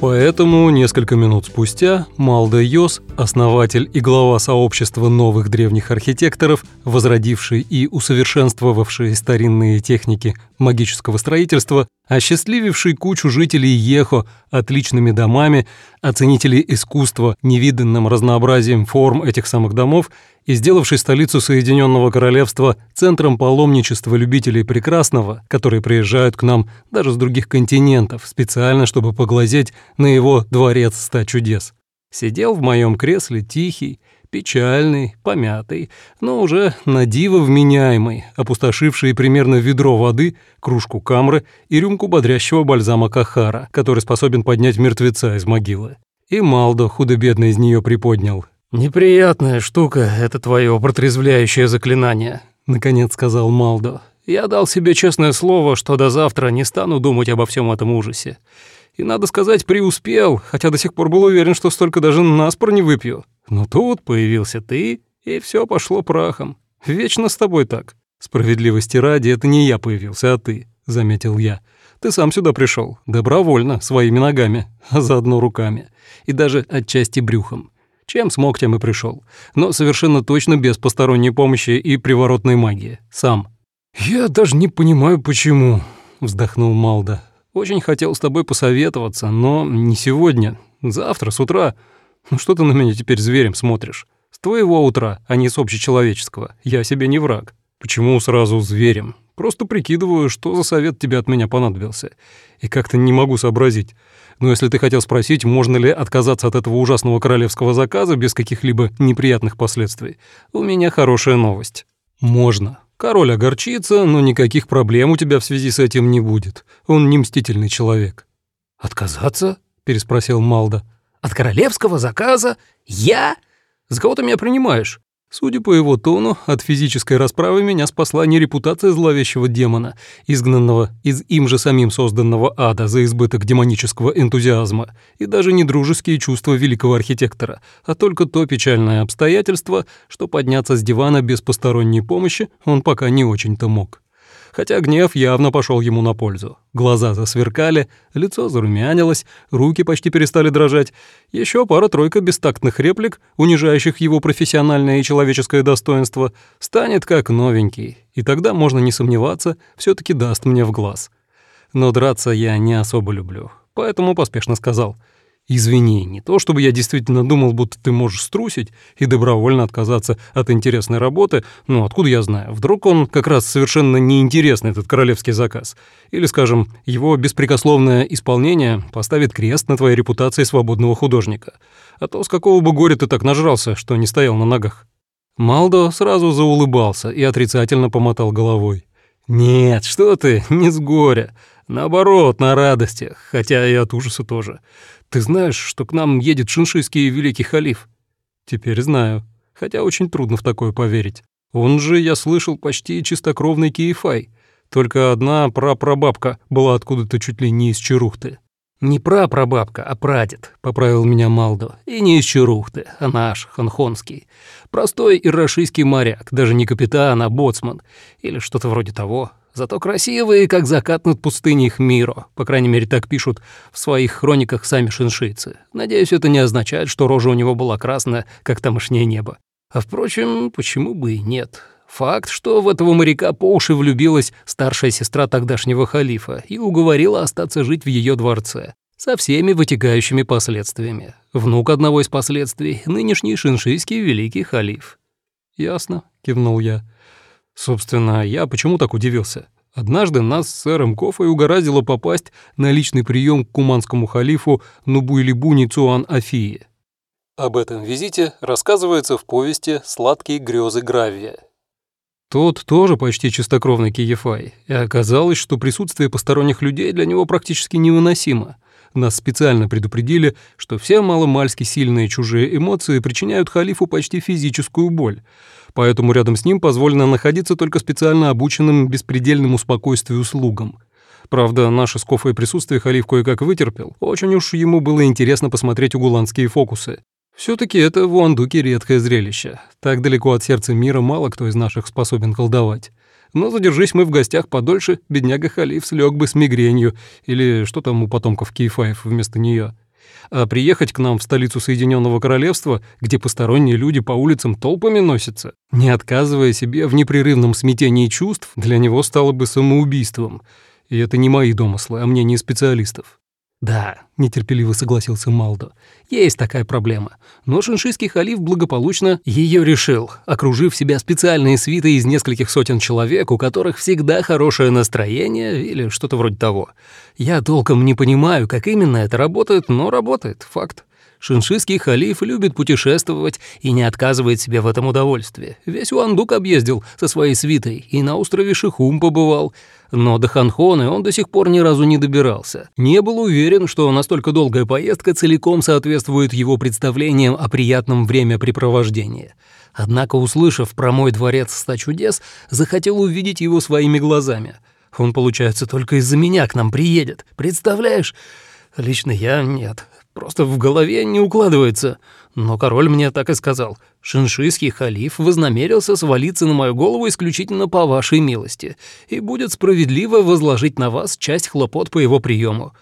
Поэтому несколько минут спустя Малда Йос, основатель и глава сообщества новых древних архитекторов, возродивший и усовершенствовавший старинные техники магического строительства, осчастлививший кучу жителей Ехо отличными домами, оценителей искусства невиданным разнообразием форм этих самых домов и сделавший столицу Соединенного Королевства центром паломничества любителей прекрасного, которые приезжают к нам даже с других континентов специально, чтобы поглазеть на его дворец ста чудес. Сидел в моем кресле тихий, печальный, помятый, но уже на диво вменяемый, опустошивший примерно ведро воды, кружку камры и рюмку бодрящего бальзама Кахара, который способен поднять мертвеца из могилы. И Малдо худо-бедно из нее приподнял, «Неприятная штука — это твое протрезвляющее заклинание», — наконец сказал Малдо. «Я дал себе честное слово, что до завтра не стану думать обо всем этом ужасе. И, надо сказать, преуспел, хотя до сих пор был уверен, что столько даже наспор не выпью. Но тут появился ты, и все пошло прахом. Вечно с тобой так». «Справедливости ради, это не я появился, а ты», — заметил я. «Ты сам сюда пришел, добровольно, своими ногами, а заодно руками, и даже отчасти брюхом». Чем смог, тем и пришел. Но совершенно точно без посторонней помощи и приворотной магии. Сам. «Я даже не понимаю, почему», — вздохнул Малда. «Очень хотел с тобой посоветоваться, но не сегодня. Завтра, с утра. Ну что ты на меня теперь зверем смотришь? С твоего утра, а не с общечеловеческого. Я себе не враг. Почему сразу зверем? Просто прикидываю, что за совет тебе от меня понадобился. И как-то не могу сообразить. Но если ты хотел спросить, можно ли отказаться от этого ужасного королевского заказа без каких-либо неприятных последствий, у меня хорошая новость. Можно. Король огорчится, но никаких проблем у тебя в связи с этим не будет. Он не мстительный человек. «Отказаться?» — переспросил Малда. «От королевского заказа? Я? За кого ты меня принимаешь?» Судя по его тону, от физической расправы меня спасла не репутация зловещего демона, изгнанного из им же самим созданного ада за избыток демонического энтузиазма, и даже не дружеские чувства великого архитектора, а только то печальное обстоятельство, что подняться с дивана без посторонней помощи он пока не очень-то мог хотя гнев явно пошел ему на пользу. Глаза засверкали, лицо зарумянилось, руки почти перестали дрожать. Еще пара-тройка бестактных реплик, унижающих его профессиональное и человеческое достоинство, станет как новенький, и тогда, можно не сомневаться, все таки даст мне в глаз. Но драться я не особо люблю, поэтому поспешно сказал — Извини, не то чтобы я действительно думал, будто ты можешь струсить и добровольно отказаться от интересной работы, но откуда я знаю, вдруг он как раз совершенно неинтересный, этот королевский заказ. Или, скажем, его беспрекословное исполнение поставит крест на твоей репутации свободного художника. А то с какого бы горя ты так нажрался, что не стоял на ногах? Малдо сразу заулыбался и отрицательно помотал головой. «Нет, что ты, не с горя. Наоборот, на радости, хотя и от ужаса тоже. Ты знаешь, что к нам едет шиншийский великий халиф? Теперь знаю, хотя очень трудно в такое поверить. Он же, я слышал, почти чистокровный Киефай. Только одна прапрабабка была откуда-то чуть ли не из Черухты. «Не прапрабабка, а прадед», — поправил меня Малдо. «И не из Черухты, а наш, ханхонский. Простой ирашийский моряк, даже не капитан, а боцман. Или что-то вроде того. Зато красивые, как закат над пустыней Хмиро. По крайней мере, так пишут в своих хрониках сами шиншийцы. Надеюсь, это не означает, что рожа у него была красная, как тамошнее небо. А впрочем, почему бы и нет? Факт, что в этого моряка по уши влюбилась старшая сестра тогдашнего халифа и уговорила остаться жить в ее дворце. Со всеми вытекающими последствиями. Внук одного из последствий — нынешний шиншийский великий халиф. «Ясно», — кивнул я. Собственно, я почему так удивился? Однажды нас с сэром Кофой угораздило попасть на личный прием к куманскому халифу Нубуйлибу Ницуан Афии. Об этом визите рассказывается в повести «Сладкие грезы Гравия». Тот тоже почти чистокровный Киефай, и оказалось, что присутствие посторонних людей для него практически невыносимо. Нас специально предупредили, что все маломальски сильные чужие эмоции причиняют халифу почти физическую боль — поэтому рядом с ним позволено находиться только специально обученным беспредельному спокойствию слугам. Правда, наше скофое присутствие халиф кое-как вытерпел. Очень уж ему было интересно посмотреть угуланские фокусы. все таки это в Уандуке редкое зрелище. Так далеко от сердца мира мало кто из наших способен колдовать. Но задержись мы в гостях подольше, бедняга халиф слег бы с мигренью, или что там у потомков Кейфаев вместо нее. А приехать к нам в столицу Соединенного Королевства, где посторонние люди по улицам толпами носятся, не отказывая себе в непрерывном смятении чувств, для него стало бы самоубийством. И это не мои домыслы, а мнение специалистов. «Да», — нетерпеливо согласился Малдо, — «есть такая проблема. Но шиншийский халиф благополучно ее решил, окружив себя специальной свитой из нескольких сотен человек, у которых всегда хорошее настроение или что-то вроде того. Я толком не понимаю, как именно это работает, но работает, факт. Шиншийский халиф любит путешествовать и не отказывает себе в этом удовольствии. Весь Уандук объездил со своей свитой и на острове Шихум побывал. Но до Ханхоны он до сих пор ни разу не добирался. Не был уверен, что настолько долгая поездка целиком соответствует его представлениям о приятном времяпрепровождении. Однако, услышав про мой дворец ста чудес, захотел увидеть его своими глазами. Он, получается, только из-за меня к нам приедет. Представляешь? Лично я нет. Просто в голове не укладывается. Но король мне так и сказал. Шиншийский халиф вознамерился свалиться на мою голову исключительно по вашей милости и будет справедливо возложить на вас часть хлопот по его приему.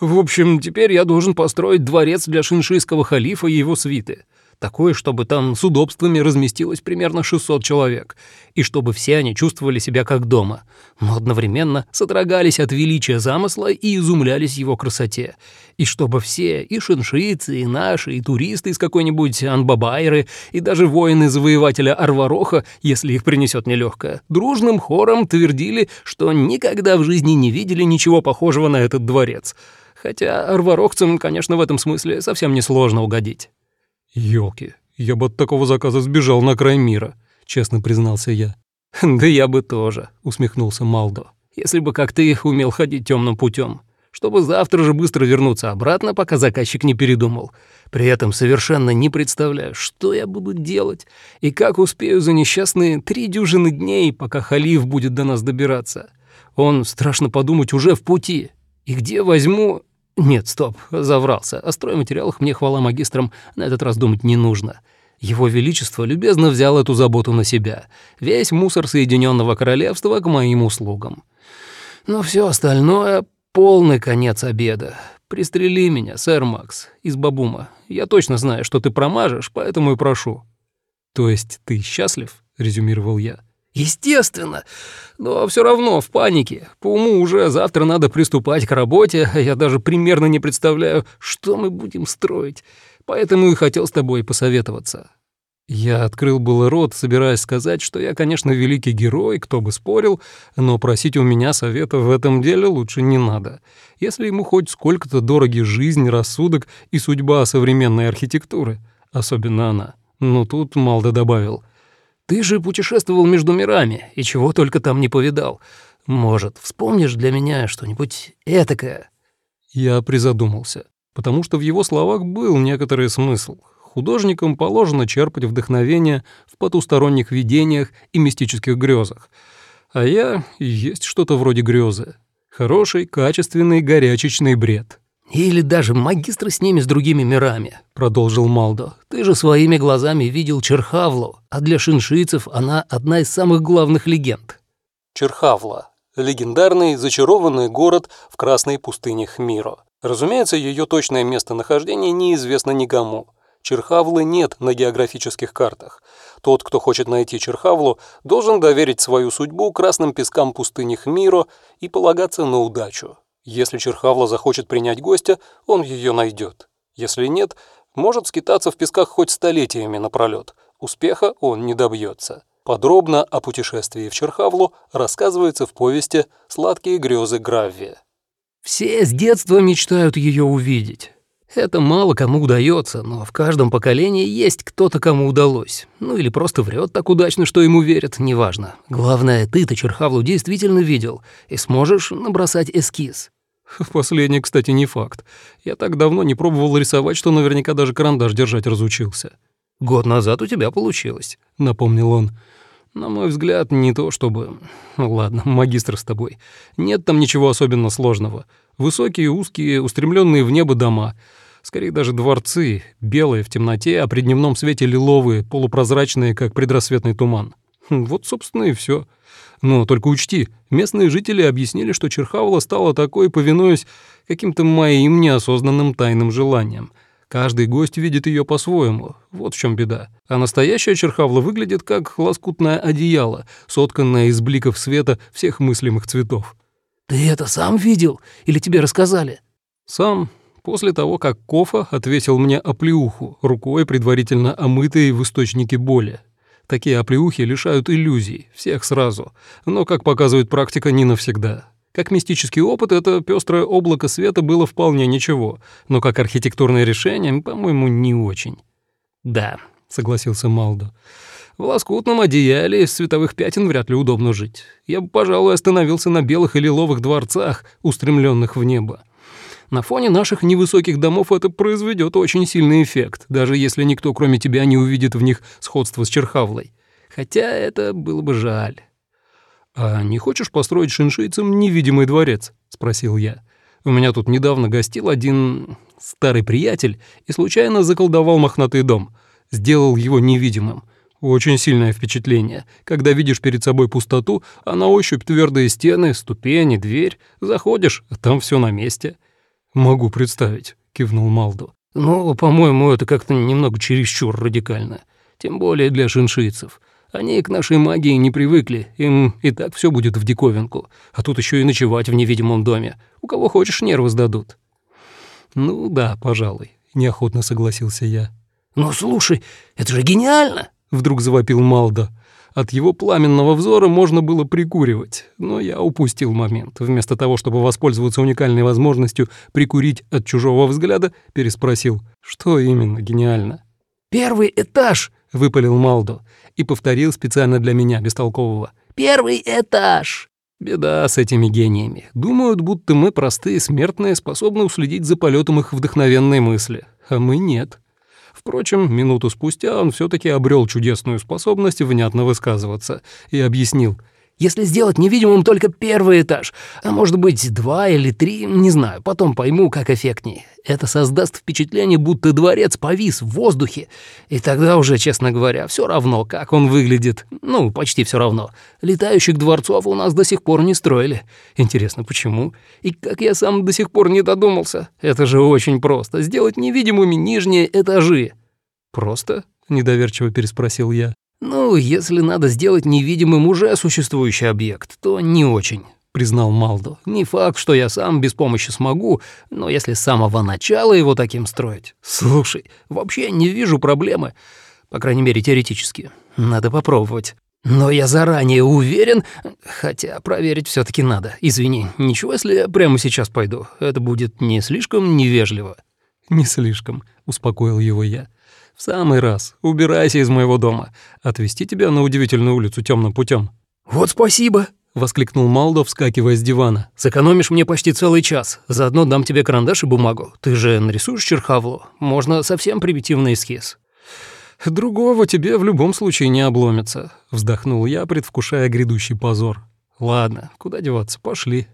В общем, теперь я должен построить дворец для шиншийского халифа и его свиты такой, чтобы там с удобствами разместилось примерно 600 человек, и чтобы все они чувствовали себя как дома, но одновременно содрогались от величия замысла и изумлялись его красоте, и чтобы все, и шиншицы, и наши, и туристы из какой-нибудь Анбабайры, и даже воины-завоевателя Арвароха, если их принесет нелегкое, дружным хором твердили, что никогда в жизни не видели ничего похожего на этот дворец. Хотя арварохцам, конечно, в этом смысле совсем несложно угодить. «Ёлки, я бы от такого заказа сбежал на край мира», — честно признался я. «Да я бы тоже», — усмехнулся Малдо, «если бы как ты умел ходить темным путем, чтобы завтра же быстро вернуться обратно, пока заказчик не передумал. При этом совершенно не представляю, что я буду делать и как успею за несчастные три дюжины дней, пока халиф будет до нас добираться. Он, страшно подумать, уже в пути. И где возьму нет, стоп, заврался. О стройматериалах мне, хвала магистрам, на этот раз думать не нужно. Его Величество любезно взял эту заботу на себя. Весь мусор Соединенного Королевства к моим услугам. Но все остальное — полный конец обеда. Пристрели меня, сэр Макс, из Бабума. Я точно знаю, что ты промажешь, поэтому и прошу». «То есть ты счастлив?» — резюмировал я. Естественно. Но все равно в панике. По уму уже завтра надо приступать к работе, я даже примерно не представляю, что мы будем строить. Поэтому и хотел с тобой посоветоваться. Я открыл было рот, собираясь сказать, что я, конечно, великий герой, кто бы спорил, но просить у меня совета в этом деле лучше не надо. Если ему хоть сколько-то дороги жизнь, рассудок и судьба современной архитектуры, особенно она. Но тут Малда добавил — ты же путешествовал между мирами и чего только там не повидал. Может, вспомнишь для меня что-нибудь этакое?» Я призадумался, потому что в его словах был некоторый смысл. Художникам положено черпать вдохновение в потусторонних видениях и мистических грезах. А я есть что-то вроде грезы. Хороший, качественный, горячечный бред. «Или даже магистры с ними, с другими мирами», — продолжил Малдо. «Ты же своими глазами видел Черхавлу, а для шиншийцев она одна из самых главных легенд». Черхавла — легендарный зачарованный город в красной пустыне Хмиро. Разумеется, ее точное местонахождение неизвестно никому. Черхавлы нет на географических картах. Тот, кто хочет найти Черхавлу, должен доверить свою судьбу красным пескам пустыни Хмиро и полагаться на удачу. Если Черхавла захочет принять гостя, он ее найдет. Если нет, может скитаться в песках хоть столетиями напролет. Успеха он не добьется. Подробно о путешествии в Черхавлу рассказывается в повести «Сладкие грезы Гравви». «Все с детства мечтают ее увидеть. Это мало кому удается, но в каждом поколении есть кто-то, кому удалось. Ну или просто врет так удачно, что ему верят, неважно. Главное, ты-то Черхавлу действительно видел и сможешь набросать эскиз. Последний, кстати, не факт. Я так давно не пробовал рисовать, что наверняка даже карандаш держать разучился. «Год назад у тебя получилось», — напомнил он. «На мой взгляд, не то чтобы... Ладно, магистр с тобой. Нет там ничего особенно сложного. Высокие, узкие, устремленные в небо дома. Скорее даже дворцы, белые в темноте, а при дневном свете лиловые, полупрозрачные, как предрассветный туман. Хм, вот, собственно, и все. Но только учти, местные жители объяснили, что Черхавла стала такой, повинуясь каким-то моим неосознанным тайным желаниям. Каждый гость видит ее по-своему, вот в чем беда. А настоящая Черхавла выглядит как лоскутное одеяло, сотканное из бликов света всех мыслимых цветов. «Ты это сам видел? Или тебе рассказали?» «Сам. После того, как Кофа ответил мне оплеуху, рукой предварительно омытой в источнике боли. Такие оплеухи лишают иллюзий, всех сразу, но, как показывает практика, не навсегда. Как мистический опыт, это пестрое облако света было вполне ничего, но как архитектурное решение, по-моему, не очень. «Да», — согласился Малдо. «В лоскутном одеяле из световых пятен вряд ли удобно жить. Я бы, пожалуй, остановился на белых и лиловых дворцах, устремленных в небо. На фоне наших невысоких домов это произведет очень сильный эффект, даже если никто, кроме тебя, не увидит в них сходство с Черхавлой. Хотя это было бы жаль. «А не хочешь построить шиншийцам невидимый дворец?» — спросил я. «У меня тут недавно гостил один старый приятель и случайно заколдовал мохнатый дом. Сделал его невидимым. Очень сильное впечатление. Когда видишь перед собой пустоту, а на ощупь твердые стены, ступени, дверь. Заходишь, а там все на месте. «Могу представить», — кивнул Малдо. «Ну, по-моему, это как-то немного чересчур радикально. Тем более для шиншийцев. Они к нашей магии не привыкли, им и так все будет в диковинку. А тут еще и ночевать в невидимом доме. У кого хочешь, нервы сдадут». «Ну да, пожалуй», — неохотно согласился я. «Ну слушай, это же гениально!» — вдруг завопил Малдо. От его пламенного взора можно было прикуривать, но я упустил момент. Вместо того, чтобы воспользоваться уникальной возможностью прикурить от чужого взгляда, переспросил, что именно гениально. «Первый этаж!» — выпалил Малдо и повторил специально для меня, бестолкового. «Первый этаж!» Беда с этими гениями. Думают, будто мы, простые смертные, способны уследить за полетом их вдохновенной мысли. А мы нет. Впрочем, минуту спустя он все таки обрел чудесную способность внятно высказываться и объяснил — если сделать невидимым только первый этаж, а может быть два или три, не знаю, потом пойму, как эффектнее. Это создаст впечатление, будто дворец повис в воздухе. И тогда уже, честно говоря, все равно, как он выглядит. Ну, почти все равно. Летающих дворцов у нас до сих пор не строили. Интересно, почему? И как я сам до сих пор не додумался? Это же очень просто. Сделать невидимыми нижние этажи. «Просто?» — недоверчиво переспросил я. «Ну, если надо сделать невидимым уже существующий объект, то не очень», — признал Малдо. «Не факт, что я сам без помощи смогу, но если с самого начала его таким строить... Слушай, вообще не вижу проблемы, по крайней мере, теоретически. Надо попробовать». Но я заранее уверен, хотя проверить все таки надо. Извини, ничего, если я прямо сейчас пойду. Это будет не слишком невежливо. Не слишком, успокоил его я. «В самый раз. Убирайся из моего дома. Отвезти тебя на удивительную улицу темным путем. «Вот спасибо!» — воскликнул Малдо, вскакивая с дивана. «Сэкономишь мне почти целый час. Заодно дам тебе карандаш и бумагу. Ты же нарисуешь черхавлу? Можно совсем примитивный эскиз». «Другого тебе в любом случае не обломится», — вздохнул я, предвкушая грядущий позор. «Ладно, куда деваться, пошли».